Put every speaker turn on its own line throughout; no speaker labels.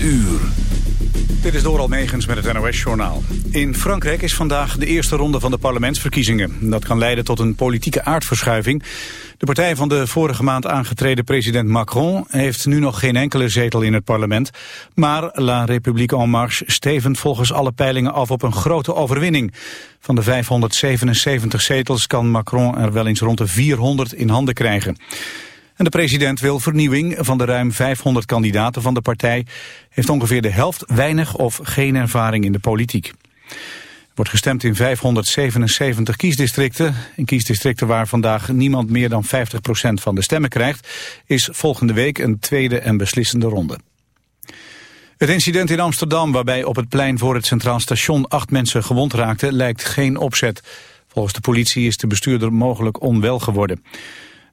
uur.
Dit is Doral Megens met het NOS-journaal. In Frankrijk is vandaag de eerste ronde van de parlementsverkiezingen. Dat kan leiden tot een politieke aardverschuiving. De partij van de vorige maand aangetreden president Macron... heeft nu nog geen enkele zetel in het parlement. Maar La République En Marche stevend volgens alle peilingen af op een grote overwinning. Van de 577 zetels kan Macron er wel eens rond de 400 in handen krijgen. En de president wil vernieuwing van de ruim 500 kandidaten van de partij. Heeft ongeveer de helft weinig of geen ervaring in de politiek. Wordt gestemd in 577 kiesdistricten. In kiesdistricten waar vandaag niemand meer dan 50% van de stemmen krijgt... is volgende week een tweede en beslissende ronde. Het incident in Amsterdam waarbij op het plein voor het Centraal Station acht mensen gewond raakten lijkt geen opzet. Volgens de politie is de bestuurder mogelijk onwel geworden.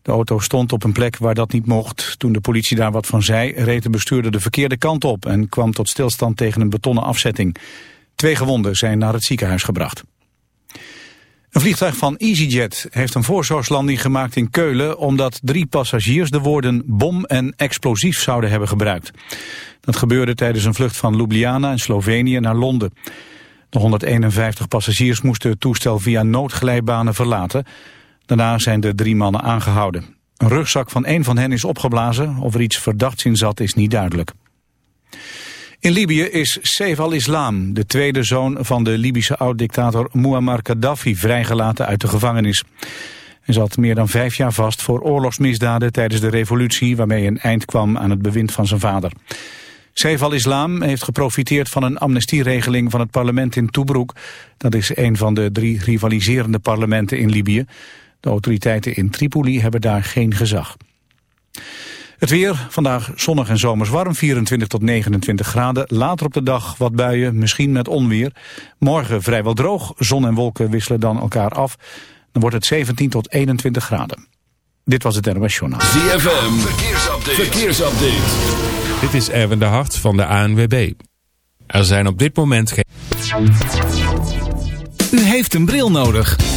De auto stond op een plek waar dat niet mocht. Toen de politie daar wat van zei, reed de bestuurder de verkeerde kant op... en kwam tot stilstand tegen een betonnen afzetting. Twee gewonden zijn naar het ziekenhuis gebracht. Een vliegtuig van EasyJet heeft een voorzorgslanding gemaakt in Keulen... omdat drie passagiers de woorden bom en explosief zouden hebben gebruikt. Dat gebeurde tijdens een vlucht van Ljubljana in Slovenië naar Londen. De 151 passagiers moesten het toestel via noodglijbanen verlaten... Daarna zijn de drie mannen aangehouden. Een rugzak van één van hen is opgeblazen. Of er iets verdachts in zat is niet duidelijk. In Libië is Saif al-Islam, de tweede zoon van de Libische oud-dictator Muammar Gaddafi, vrijgelaten uit de gevangenis. Hij zat meer dan vijf jaar vast voor oorlogsmisdaden tijdens de revolutie waarmee een eind kwam aan het bewind van zijn vader. Saif al-Islam heeft geprofiteerd van een amnestieregeling van het parlement in Tobruk. Dat is een van de drie rivaliserende parlementen in Libië. De autoriteiten in Tripoli hebben daar geen gezag. Het weer, vandaag zonnig en zomers warm, 24 tot 29 graden. Later op de dag wat buien, misschien met onweer. Morgen vrijwel droog, zon en wolken wisselen dan elkaar af. Dan wordt het 17 tot 21 graden. Dit was het NOS Journaal.
ZFM, verkeersupdate. verkeersupdate.
Dit is Erwin de Hart van de ANWB. Er zijn op dit moment geen...
U heeft een bril nodig.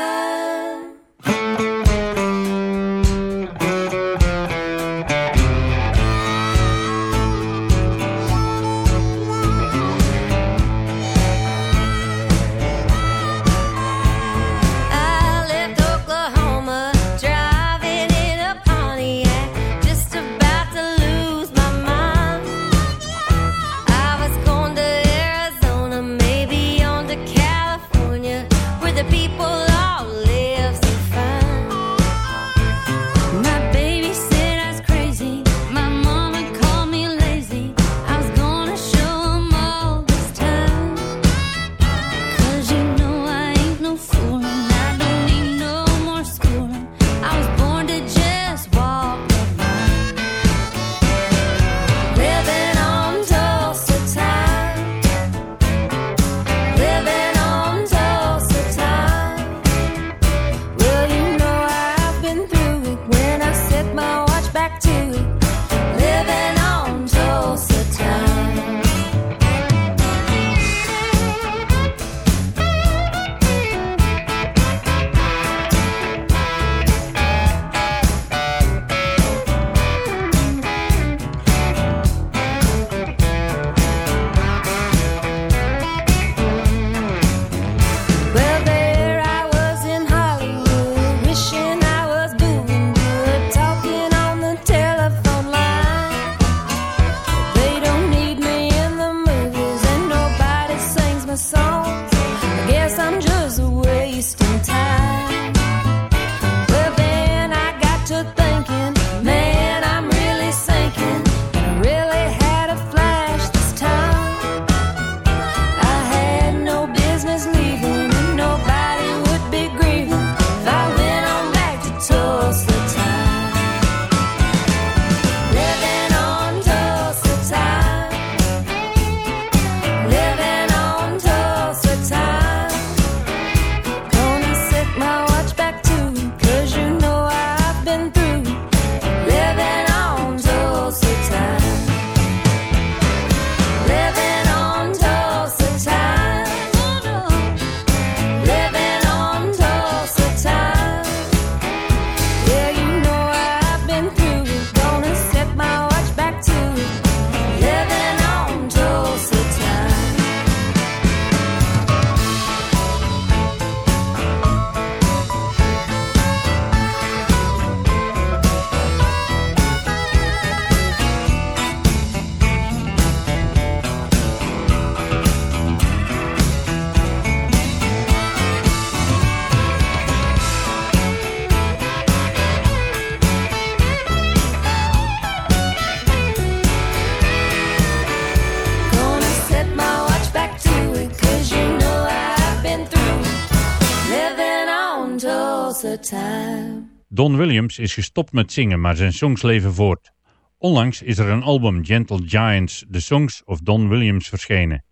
Don Williams is gestopt met zingen, maar zijn songs leven voort. Onlangs is er een album Gentle Giants, The Songs of Don Williams verschenen.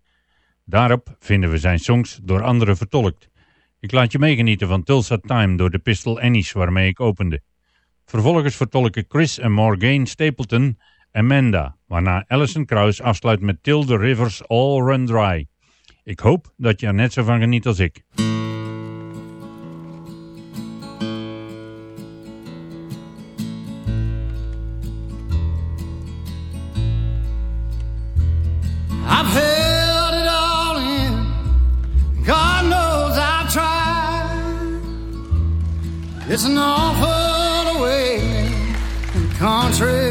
Daarop vinden we zijn songs door anderen vertolkt. Ik laat je meegenieten van Tulsa Time door de Pistol Annies waarmee ik opende. Vervolgens vertolken Chris en Morgane Stapleton Amanda, waarna Alison Krauss afsluit met Tilde Rivers All Run Dry. Ik hoop dat je er net zo van geniet als ik.
I've held it all in. God knows I've tried. It's an awful awakening in country.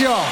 y'all.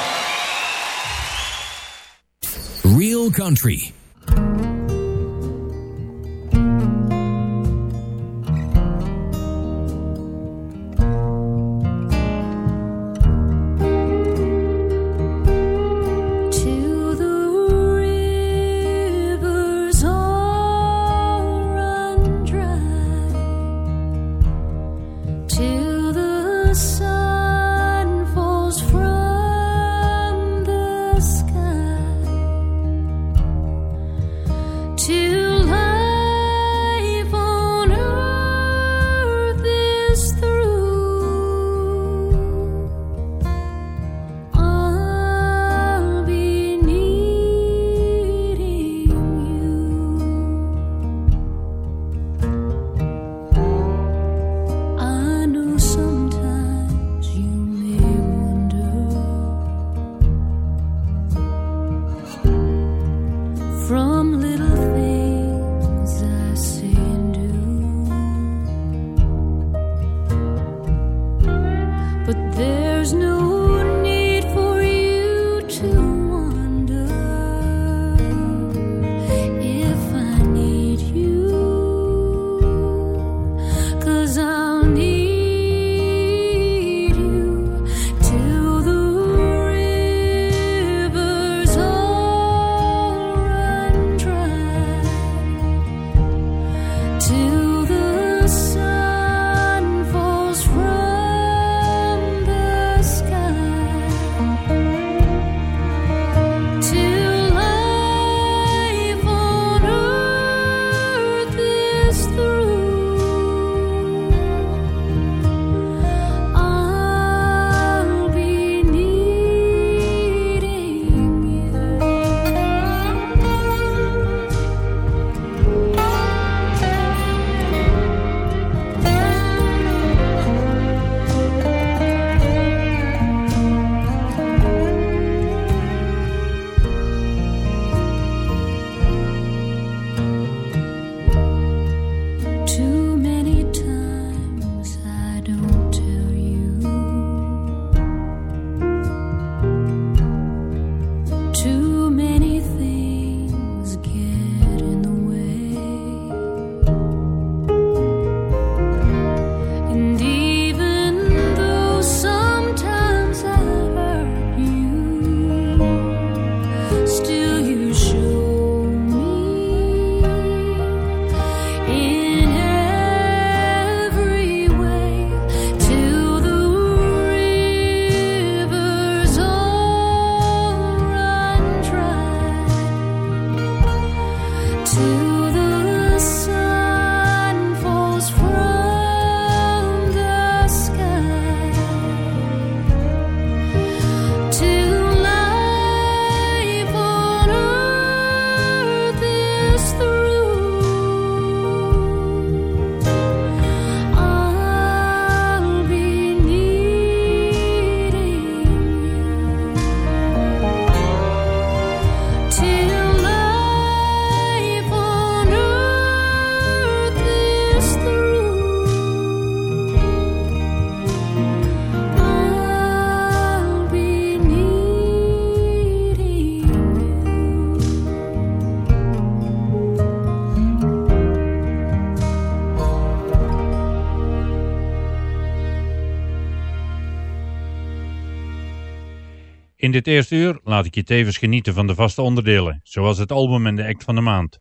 In
dit eerste uur laat ik je tevens genieten van de vaste onderdelen, zoals het album en de act van de maand.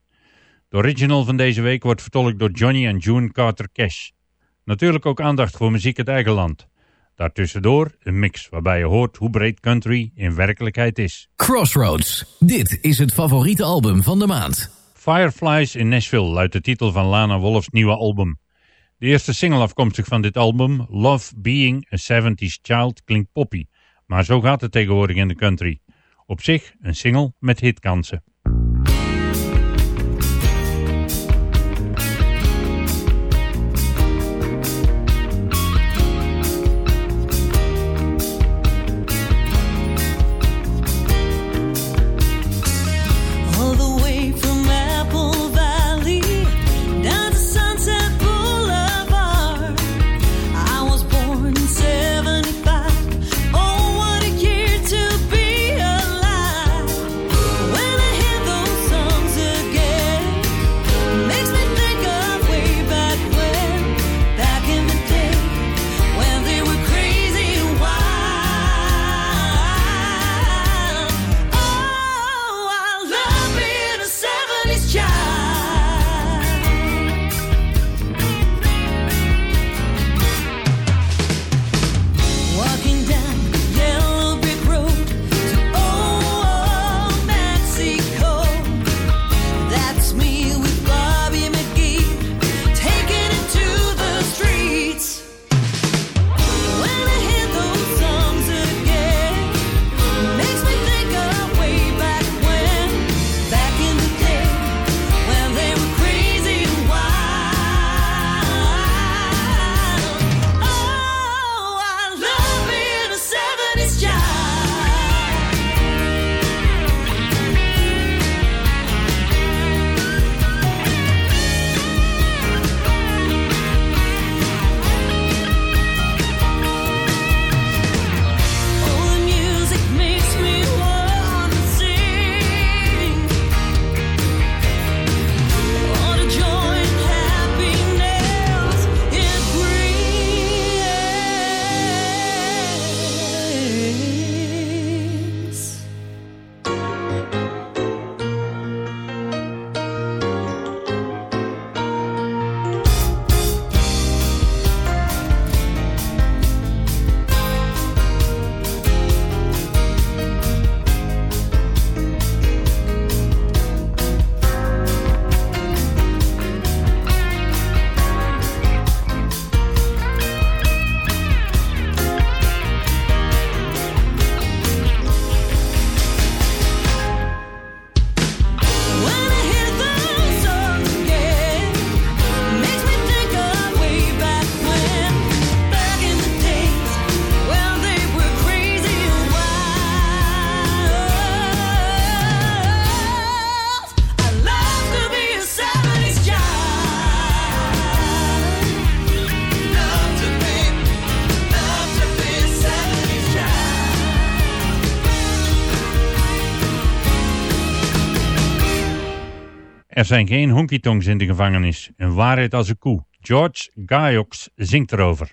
De original van deze week wordt vertolkt door Johnny en June Carter Cash. Natuurlijk ook aandacht voor muziek uit eigen land. Daartussendoor een mix waarbij je hoort hoe breed country in werkelijkheid is.
Crossroads. Dit is het favoriete album van de maand.
Fireflies in Nashville luidt de titel van Lana Wolf's nieuwe album. De eerste single afkomstig van dit album, Love Being a 70s Child, klinkt poppy. Maar zo gaat het tegenwoordig in de country. Op zich een single met hitkansen. Zijn geen honky-tonks in de gevangenis. Een waarheid als een koe. George Gaiox zingt erover.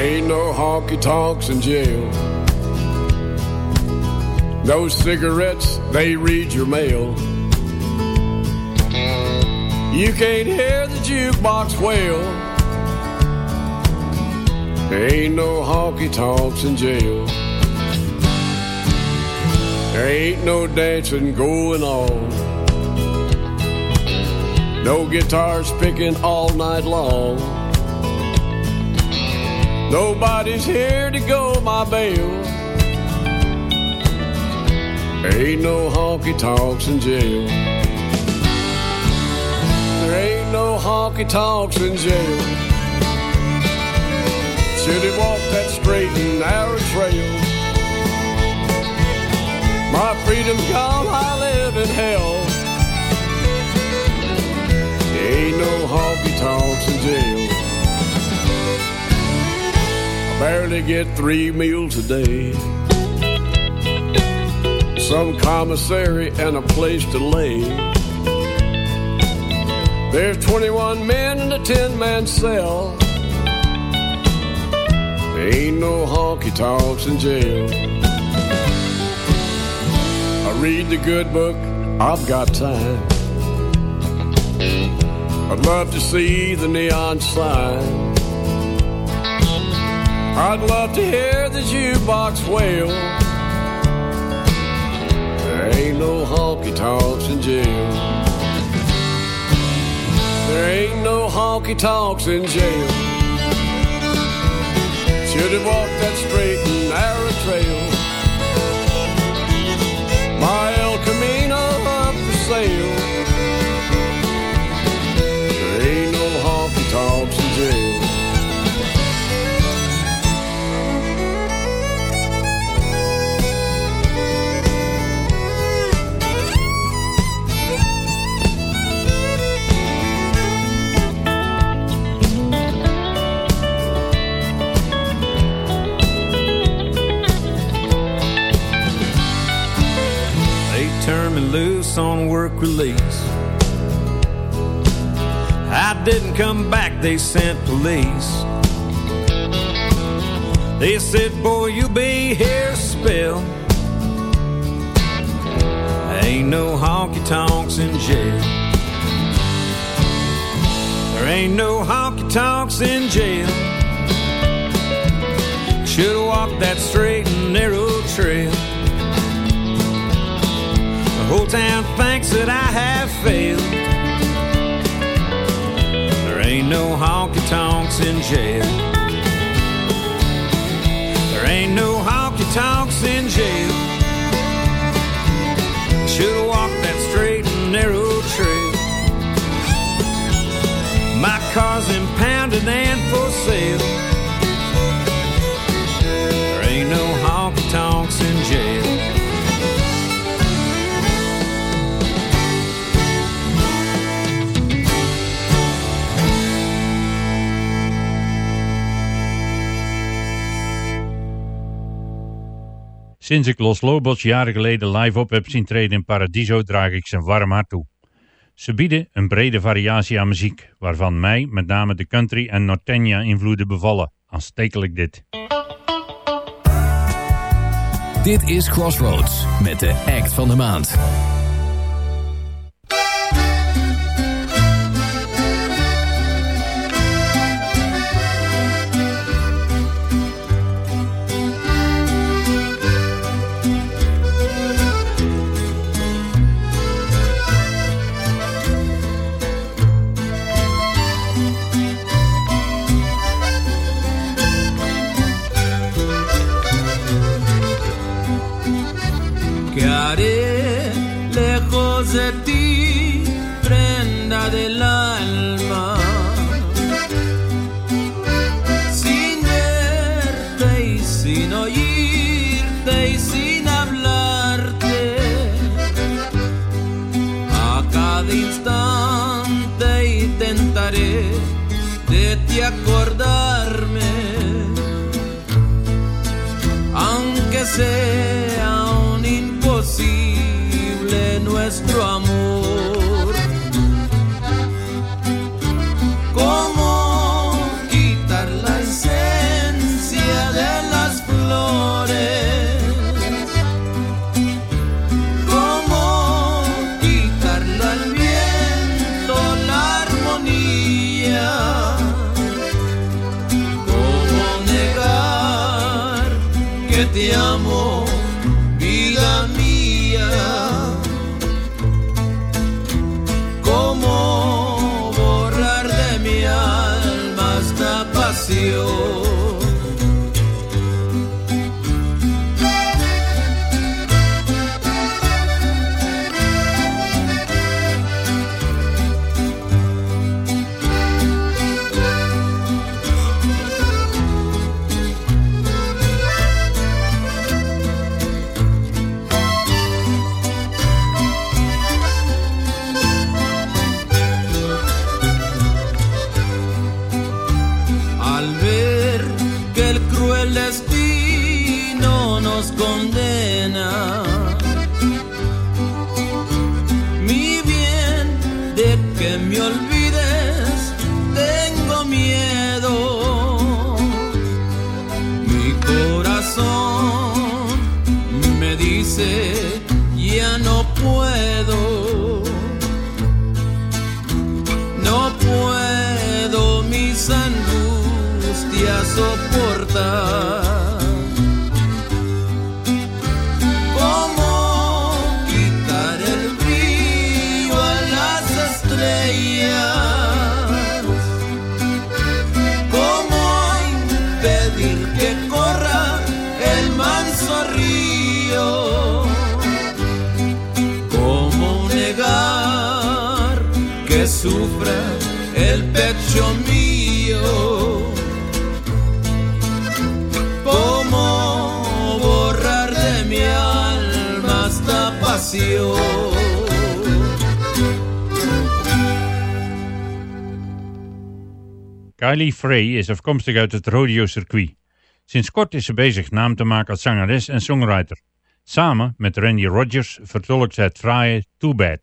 Ain't no honky tonks in jail. No cigarettes, they read your mail. You can't hear the jukebox wail. There ain't no honky tonks in jail. There ain't no dancing going on. No guitars picking all night long. Nobody's here to go my bail. There ain't no honky tonks in jail. There ain't no honky tonks in jail. Should have walked that straight and narrow trail. My freedom's gone, I live in hell. There ain't no honky tonks in jail. I barely get three meals a day. Some commissary and a place to lay. There's 21 men in a 10 man cell. Ain't no honky tonks in jail. I read the good book, I've got time. I'd love to see the neon sign. I'd love to hear the jukebox wail. There ain't no honky tonks in jail. There ain't no honky tonks in jail. Should have walked that straight and narrow trail.
Work release. I didn't come back, they sent police. They said, Boy, you'll be here a spell. Ain't no honky tonks in jail. There ain't no honky tonks in jail. Should've walked that straight and narrow trail. Whole town thinks that I have failed. There ain't no honky tonks in jail. There ain't no honky tonks in jail. Should've walked that straight and narrow trail. My car's impounded and for sale. There ain't no honky tonks in jail.
Sinds ik Los Lobos jaren geleden live op heb zien treden in Paradiso draag ik zijn warm hart toe. Ze bieden een brede variatie aan muziek, waarvan mij met name de country en norteña invloeden bevallen. Aanstekelijk dit.
Dit is Crossroads met de act van de maand.
de acordarme,
aunque sea un imposible
nuestro amor. Is afkomstig uit het rodeo-circuit. Sinds kort is ze bezig naam te maken als zangeres en songwriter. Samen met Randy Rogers vertolkt ze het fraaie Too Bad.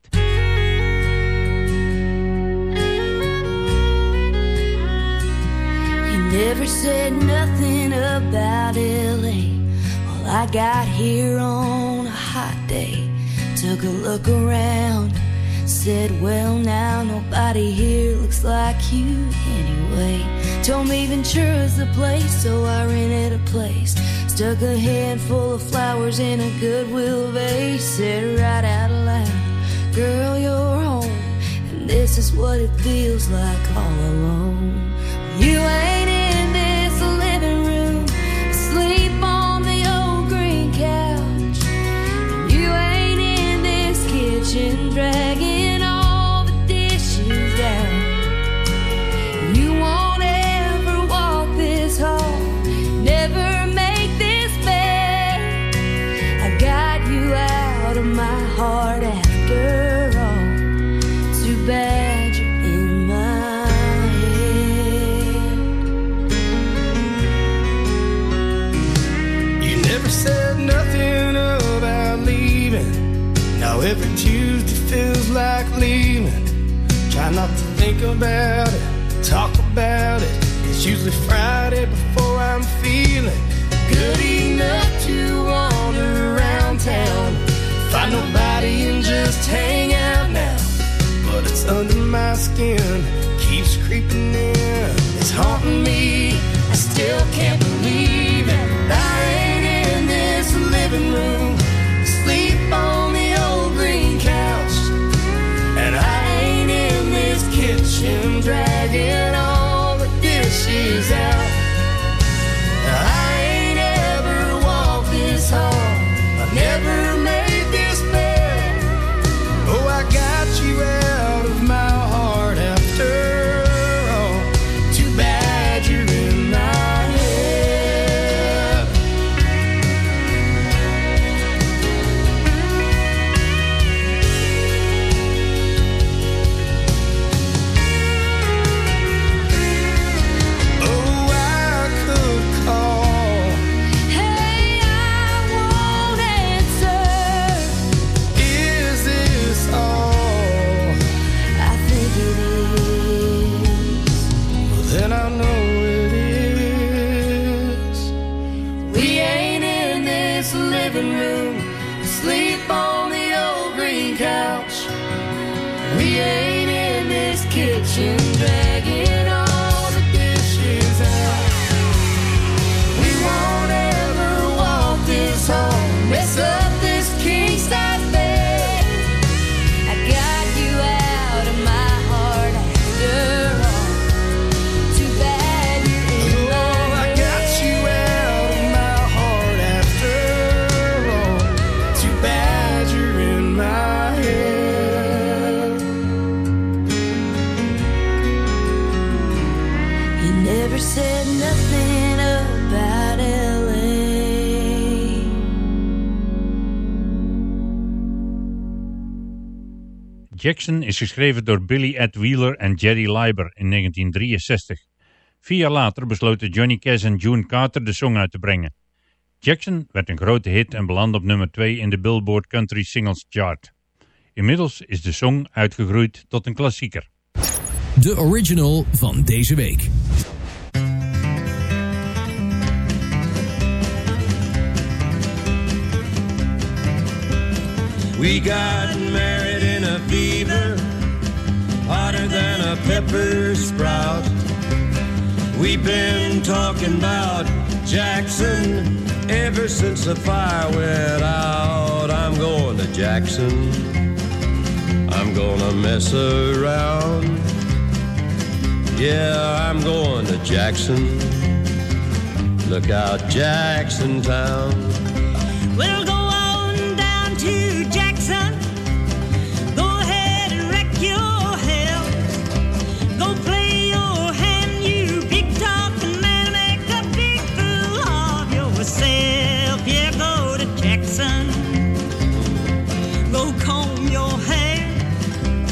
Never said nothing about LA. Well, I got here on a hot day. Took a look around. Said, well, now nobody here looks like you anyway. Told me Ventura's the place, so I rented a place. Stuck a handful of flowers in a Goodwill vase. Said right out loud, girl, you're home. And this is what it feels like all alone. You ain't in this living room, asleep on the old green couch. You ain't in this kitchen, dragging
think about it, talk about it. It's usually Friday before I'm feeling good enough to wander around town. Find nobody and just hang out now. But it's under my skin, keeps creeping in. It's haunting me. I still can't
Jackson is geschreven door Billy Ed Wheeler en Jerry Leiber in 1963. Vier jaar later besloten Johnny Cash en June Carter de song uit te brengen. Jackson werd een grote hit en belandde op nummer 2 in de Billboard Country Singles Chart. Inmiddels is de song uitgegroeid tot een klassieker.
De original van deze week.
We got married in a fever, hotter than a pepper sprout. We've been talking about Jackson ever since the fire went out. I'm going to Jackson. I'm gonna mess around. Yeah, I'm going to Jackson. Look out, Jackson Town.
We'll go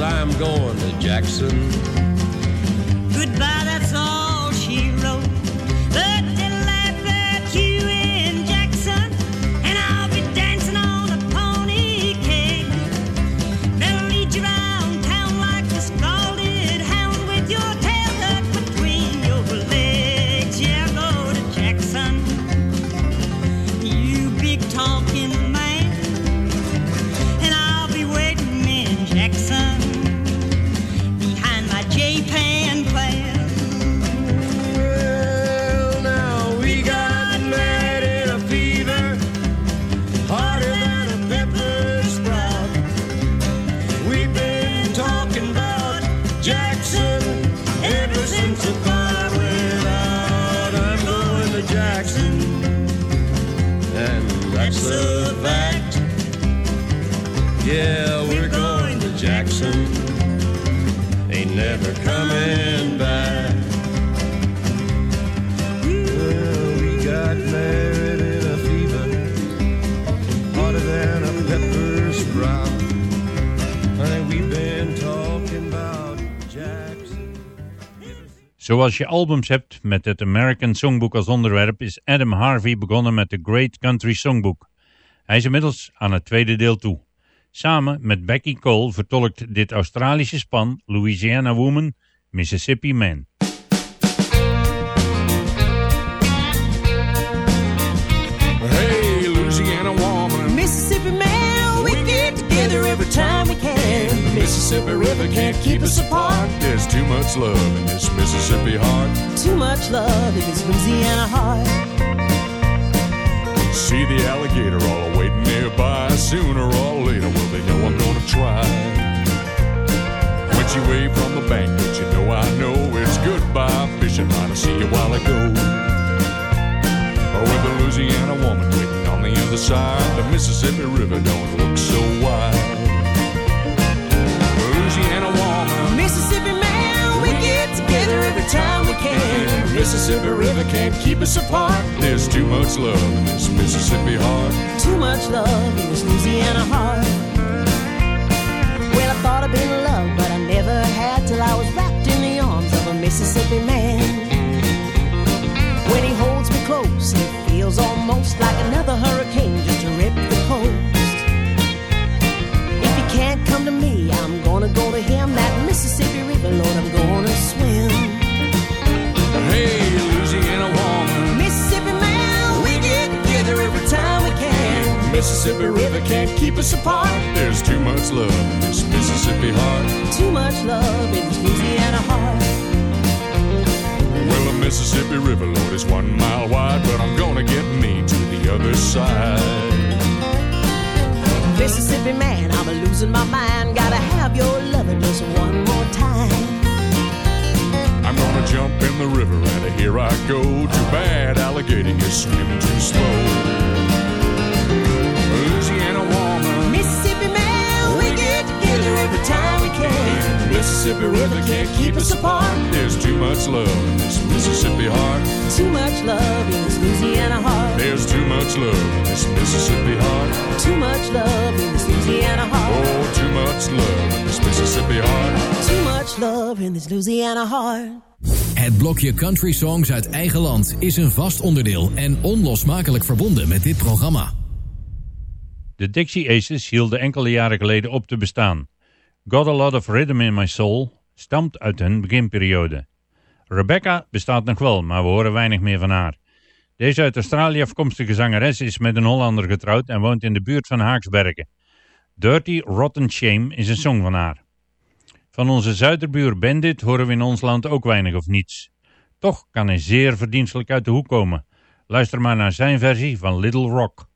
I'm going to Jackson.
Goodbye,
Zoals je albums hebt met het American Songbook als onderwerp is Adam Harvey begonnen met The Great Country Songbook. Hij is inmiddels aan het tweede deel toe. Samen met Becky Cole vertolkt dit Australische span Louisiana Woman, Mississippi Man.
Mississippi
River can't keep us apart. There's too much love in this Mississippi heart.
Too much love in this Louisiana heart.
See the alligator all waiting nearby. Sooner or later, well, they know I'm gonna try. When she waved from the bank, don't you know I know it's goodbye fishing line. I see you while I go. With a Louisiana woman waiting on the other side, the Mississippi River don't look so wide.
Mississippi
River can't keep us apart. There's too much love in this Mississippi heart.
Too much love in this Louisiana heart. Well, I thought I'd been in love, but I never had till I was wrapped in the arms of a Mississippi man. When he holds me close, it feels almost like another hurricane just to rip the coast. If he can't come to me, I'm gonna go to him. That Mississippi River, Lord, I'm gonna Mississippi
River can't keep us apart. There's too much love in this Mississippi heart.
Too much love in this Louisiana heart.
Well, the Mississippi River, Lord, is one mile wide, but I'm gonna get me to the other side.
Mississippi man, I'm a losing my mind. Gotta have your loving just one more time.
I'm gonna jump in the river and here I go. Too bad alligator, you swim too slow.
Every time we can.
Mississippi River can't keep us apart. There's too much love in this Mississippi heart.
Too much love in this Louisiana heart.
There's too much love in this Mississippi heart.
Too much love in this Louisiana heart.
Oh, too much love in this Mississippi heart.
Too much love in this Louisiana heart.
Het blokje country songs uit eigen land is een vast onderdeel en onlosmakelijk verbonden met dit programma.
De Dixie Aces hielden enkele jaren geleden op te bestaan. Got a Lot of Rhythm in My Soul stamt uit hun beginperiode. Rebecca bestaat nog wel, maar we horen weinig meer van haar. Deze uit Australië afkomstige zangeres is met een Hollander getrouwd en woont in de buurt van Haaksbergen. Dirty Rotten Shame is een song van haar. Van onze zuiderbuur Bandit horen we in ons land ook weinig of niets. Toch kan hij zeer verdienstelijk uit de hoek komen. Luister maar naar zijn versie van Little Rock.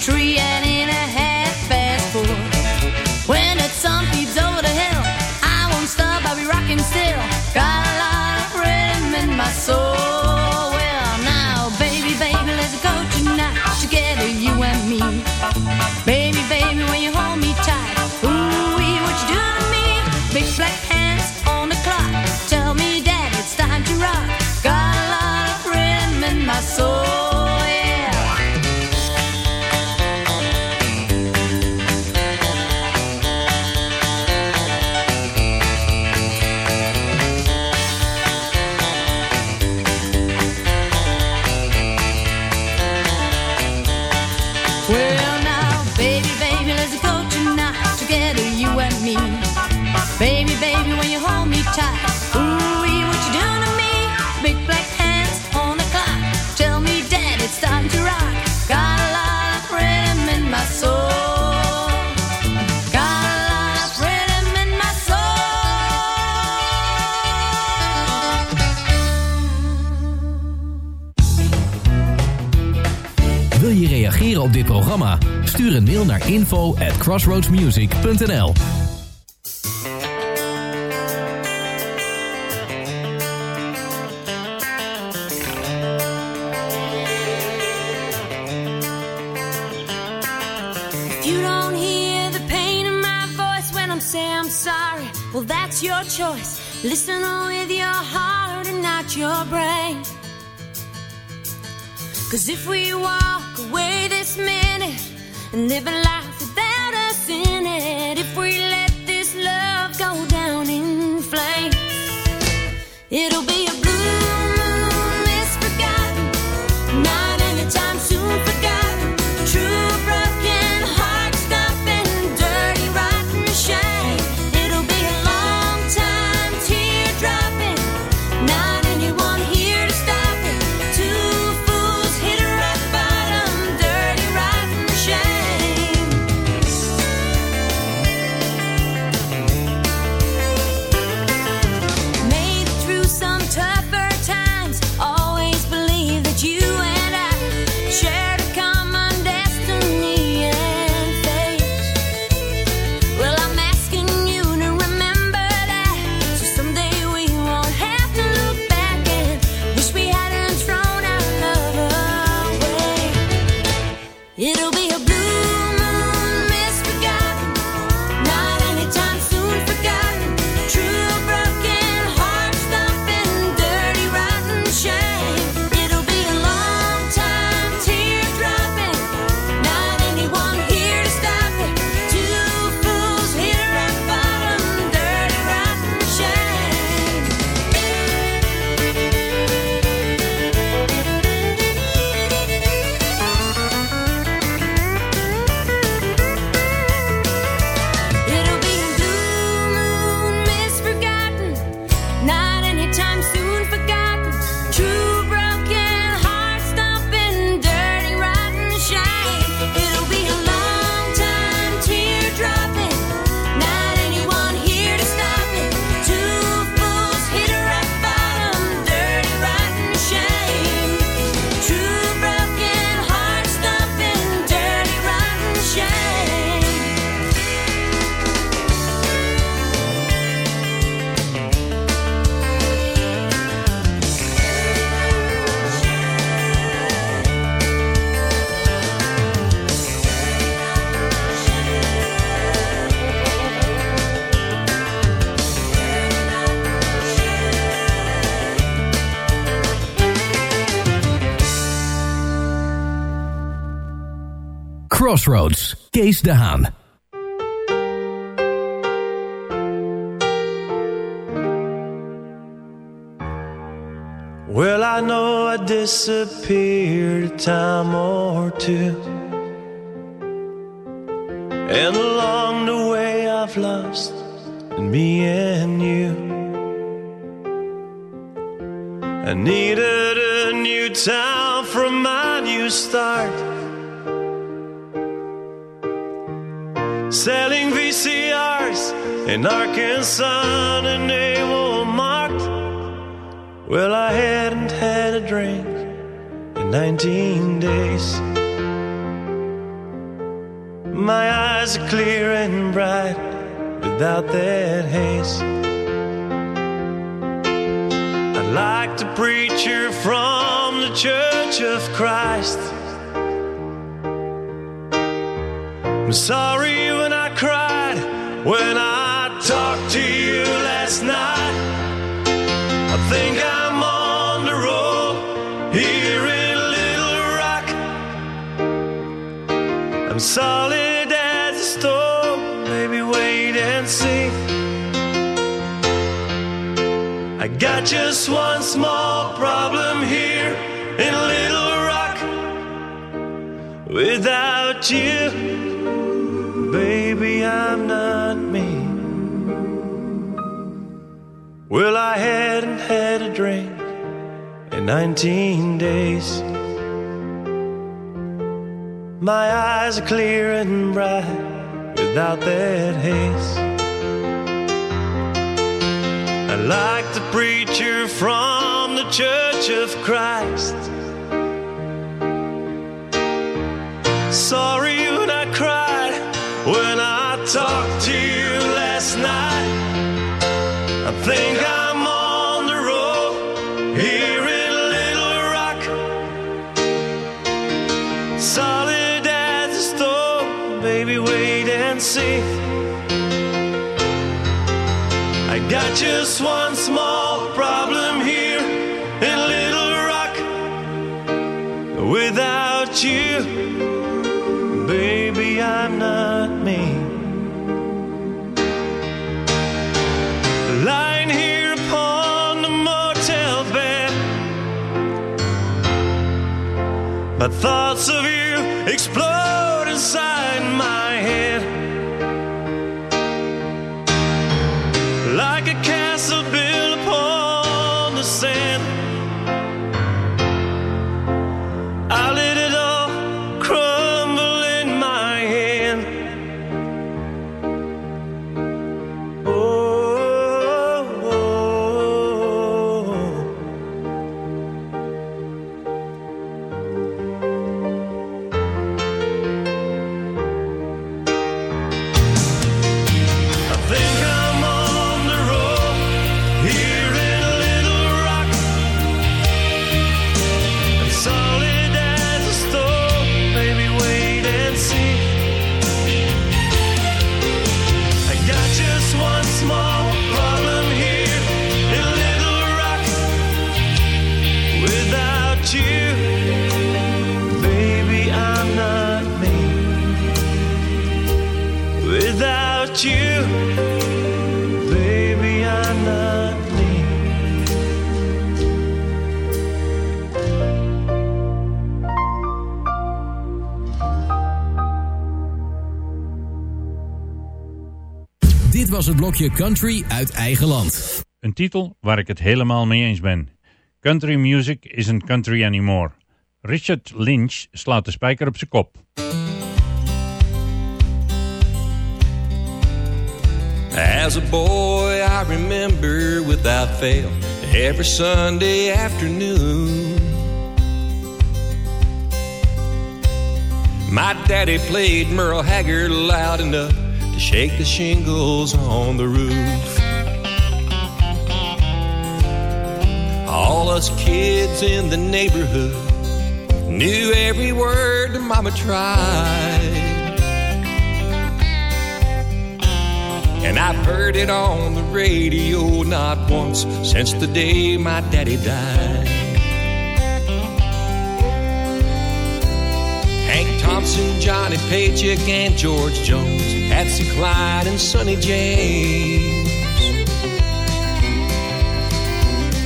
Three and saying I'm sorry, well, that's your choice. Listen with your heart and not your brain. Cause if we walk away this minute and live a life
Crossroads, Kees de Haan.
Well, I know I disappeared a time or two. And along the way, I've lost me and you. I needed a new town for my new start. Selling VCRs in Arkansas and they were marked. Well, I hadn't had a drink in 19 days. My eyes are clear and bright without that haze. I'd like to preach preacher from the Church of Christ. I'm sorry cried when I talked to you last night. I think I'm on the road here in Little Rock. I'm solid as a stone, baby. Wait and see. I got just one small problem here in Little Rock. Without you, baby, I'm not me. Well, I hadn't had a drink in 19 days. My eyes are clear and bright without that haze. I like the preacher from the Church of Christ. Sorry just one small problem here in Little Rock. Without you, baby, I'm not me. Lying here upon the motel bed, my thoughts of you
was het blokje Country uit eigen land.
Een titel waar ik het helemaal mee eens ben. Country music isn't country anymore. Richard Lynch slaat de spijker op zijn kop.
As a boy, I remember without fail every Sunday afternoon. My daddy played Merle Haggard loud enough shake the shingles on the roof. All us kids in the neighborhood knew every word Mama tried. And I've heard it on the radio not once since the day my daddy died. Hank Thompson Johnny Paycheck, and George Jones, Patsy Cline, and Sonny James.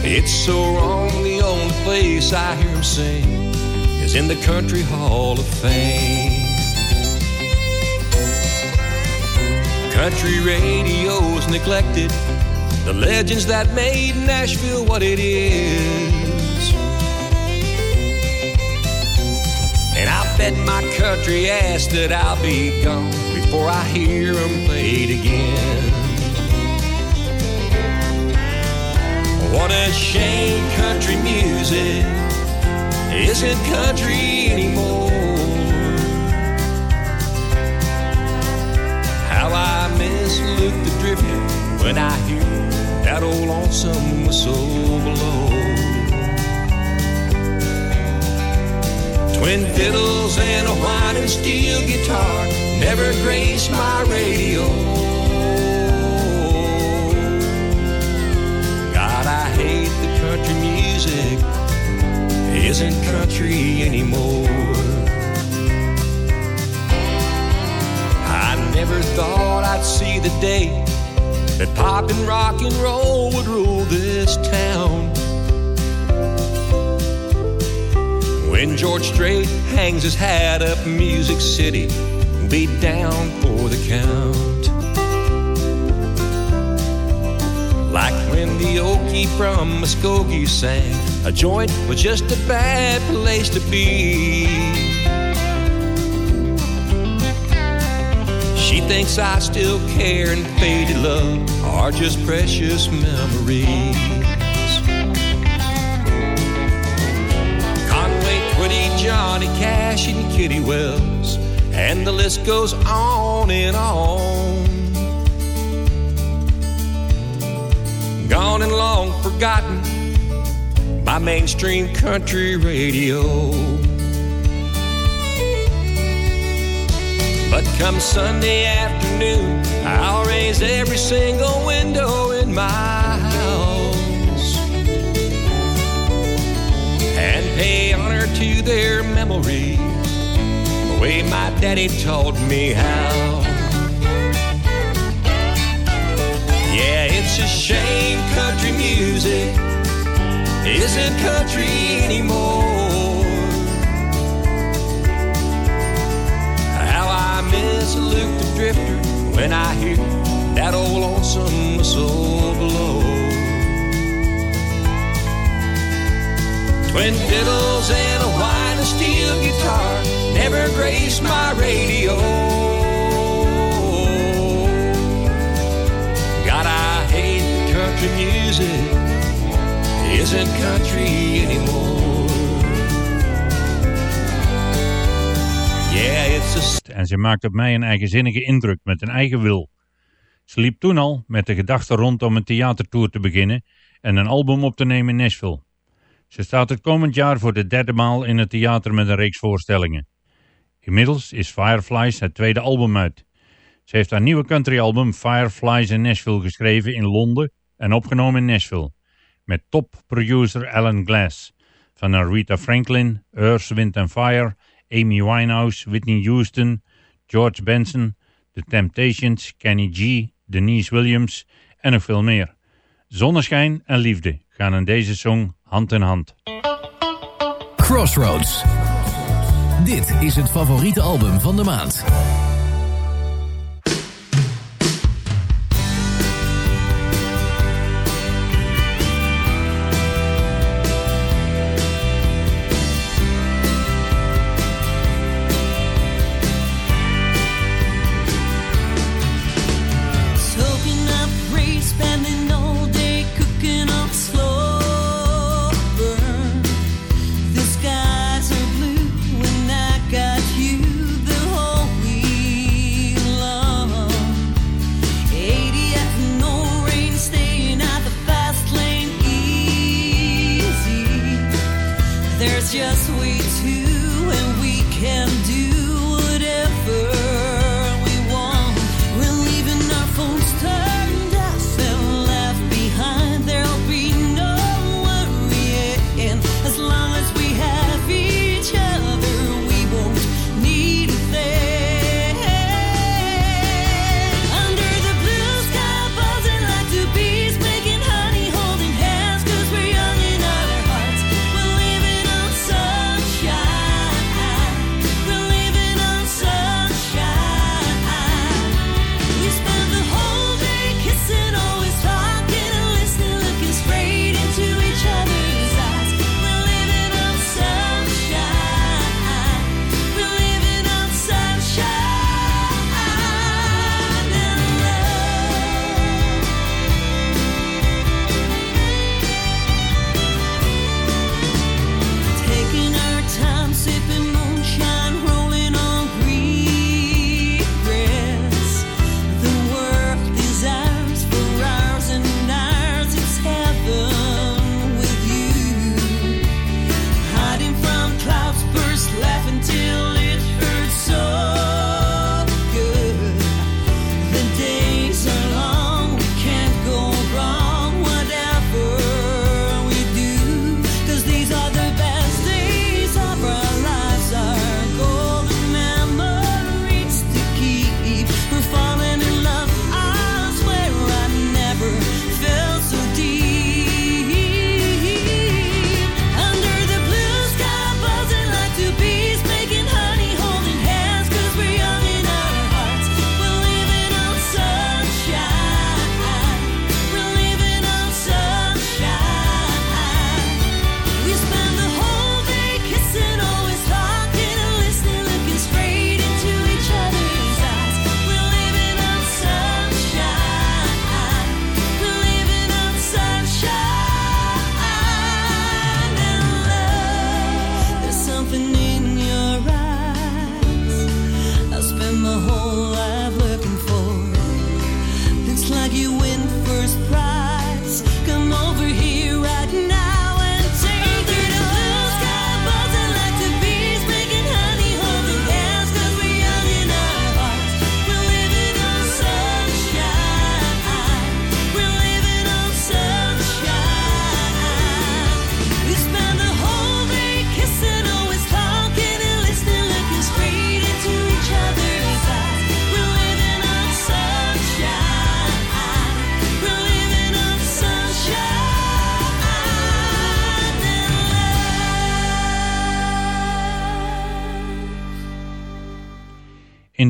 It's so wrong, the only place I hear him sing is in the Country Hall of Fame. Country radio's neglected, the legends that made Nashville what it is. And I bet my country ass that I'll be gone before I hear them played again. What a shame country music isn't country anymore. How I miss Luke the Drifter when I hear that old lonesome whistle below. Twin fiddles and a whining steel guitar never graced my radio. God, I hate the country music isn't country anymore. I never thought I'd see the day that pop and rock and roll would rule this town. When George Strait hangs his hat up Music City, be down for the count. Like when the Okie from Muskogee sang, a joint was just a bad place to be. She thinks I still care and faded love are just precious memories. Johnny Cash, and Kitty Wells, and the list goes on and on. Gone and long forgotten by mainstream country radio. But come Sunday afternoon, I'll raise every single window in my to their memories the way my daddy taught me how. Yeah, it's a shame country music isn't country anymore. How I miss Luke the Drifter when I hear that old lonesome whistle blow. Twin fiddles and a white and steel guitar never graced my radio. God, I hate country music isn't country anymore. Yeah, it's a
En ze maakt op mij een eigenzinnige indruk met een eigen wil. Ze liep toen al met de gedachte rond om een theatertour te beginnen en een album op te nemen in Nashville. Ze staat het komend jaar voor de derde maal in het theater met een reeks voorstellingen. Inmiddels is Fireflies het tweede album uit. Ze heeft haar nieuwe countryalbum Fireflies in Nashville geschreven in Londen en opgenomen in Nashville. Met topproducer Alan Glass. Van Aretha Franklin, Earth, Wind and Fire, Amy Winehouse, Whitney Houston, George Benson, The Temptations, Kenny G, Denise Williams en nog veel meer. Zonneschijn en liefde gaan in deze song hand in hand.
Crossroads. Dit is het favoriete album van de maand.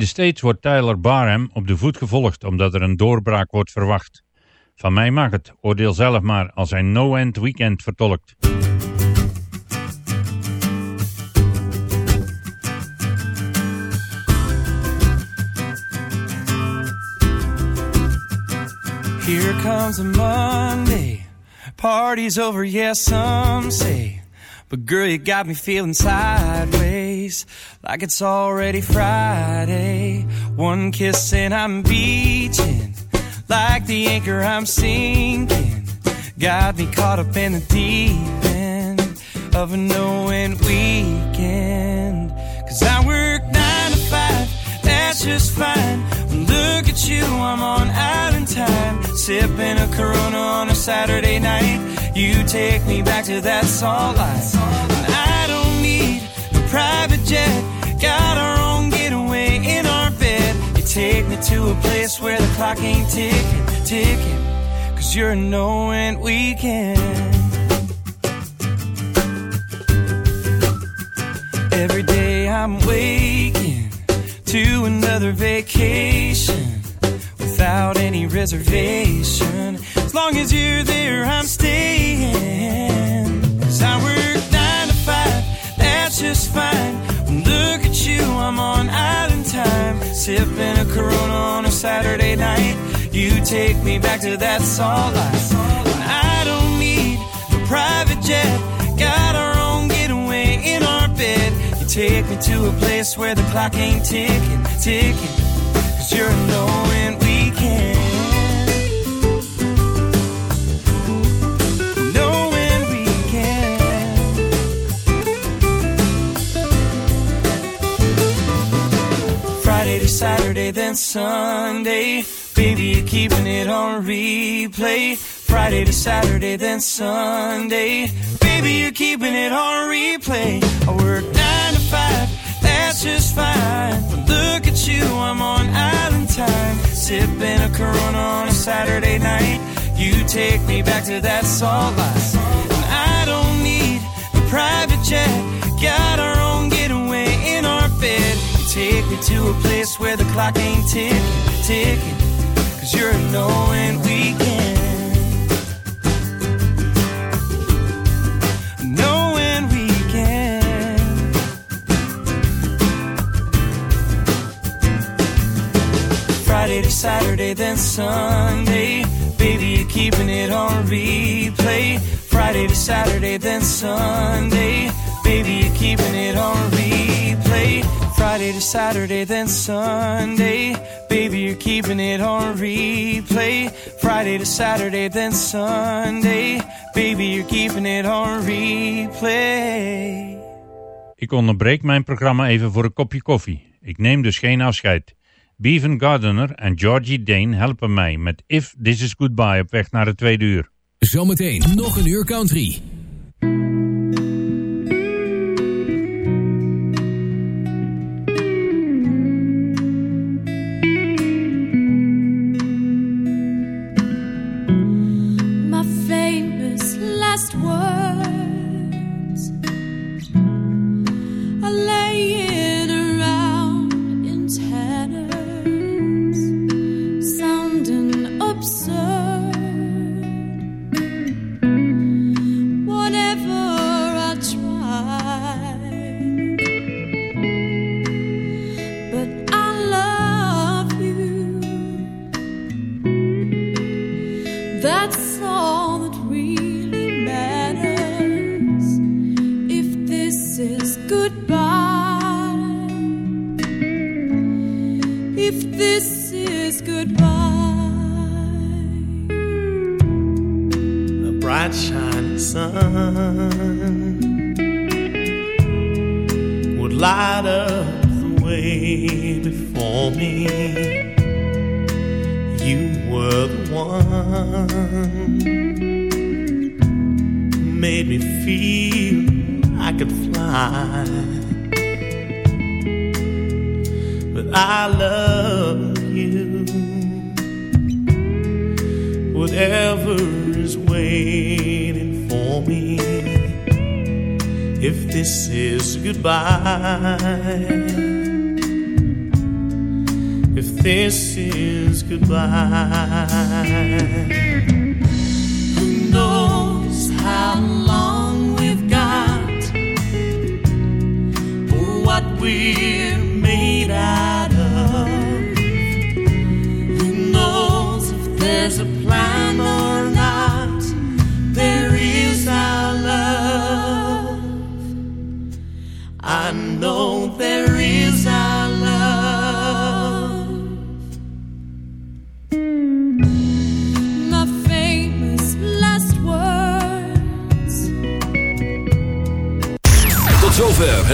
States wordt Tyler Barham op de voet gevolgd omdat er een doorbraak wordt verwacht. Van mij mag het, oordeel zelf maar als hij No End Weekend vertolkt.
Here comes a Monday. Party's over, yes, some say. But girl, you got me feeling sideways. Like it's already Friday. One kiss and I'm beaching. Like the anchor, I'm sinking. Got me caught up in the deep end of a no-end weekend. Cause I work nine to five, that's just fine. Look at you, I'm on island time. Sipping a Corona on a Saturday night. You take me back to that salt life. I don't need private jet. Got our own getaway in our bed. You take me to a place where the clock ain't ticking, ticking. Cause you're a no-end weekend. Every day I'm waking to another vacation without any reservation. As long as you're there, I'm staying. Cause I work just fine. Look at you, I'm on island time. Sipping a Corona on a Saturday night. You take me back to that salt life. And I don't need a private jet. Got our own getaway in our bed. You take me to a place where the clock ain't ticking, ticking. Cause you're a no-end Saturday, then Sunday. Baby, you're keeping it on replay. Friday to Saturday, then Sunday. Baby, you're keeping it on replay. I work nine to five, that's just fine. But look at you, I'm on island time. Sipping a Corona on a Saturday night. You take me back to that salt life. And I don't need a private jet. Got our take me to a place where the clock ain't ticking, ticking. Cause you're a no-end weekend. No-end weekend. Friday to Saturday, then Sunday. Baby, you're keeping it on replay. Friday to Saturday, then Sunday. Baby, you're keeping it on replay. Friday to Saturday, then Sunday. Baby, you're keeping it on replay. Friday to Saturday, then Sunday. Baby, you're keeping it on replay.
Ik onderbreek mijn programma even voor een kopje koffie. Ik neem dus geen afscheid. Bevan Gardner en Georgie Dane helpen mij met If This Is Goodbye op weg naar de tweede uur.
Zometeen nog een uur country.
That's all that really matters. If this is goodbye, if this is goodbye,
a bright shining sun would light up the way before me. Made me feel I could fly. But I love you. Whatever is waiting for me. If this is goodbye, this is goodbye. Who knows how long we've got or what we're made out of? Who knows if there's a plan or not? There is our love. I know there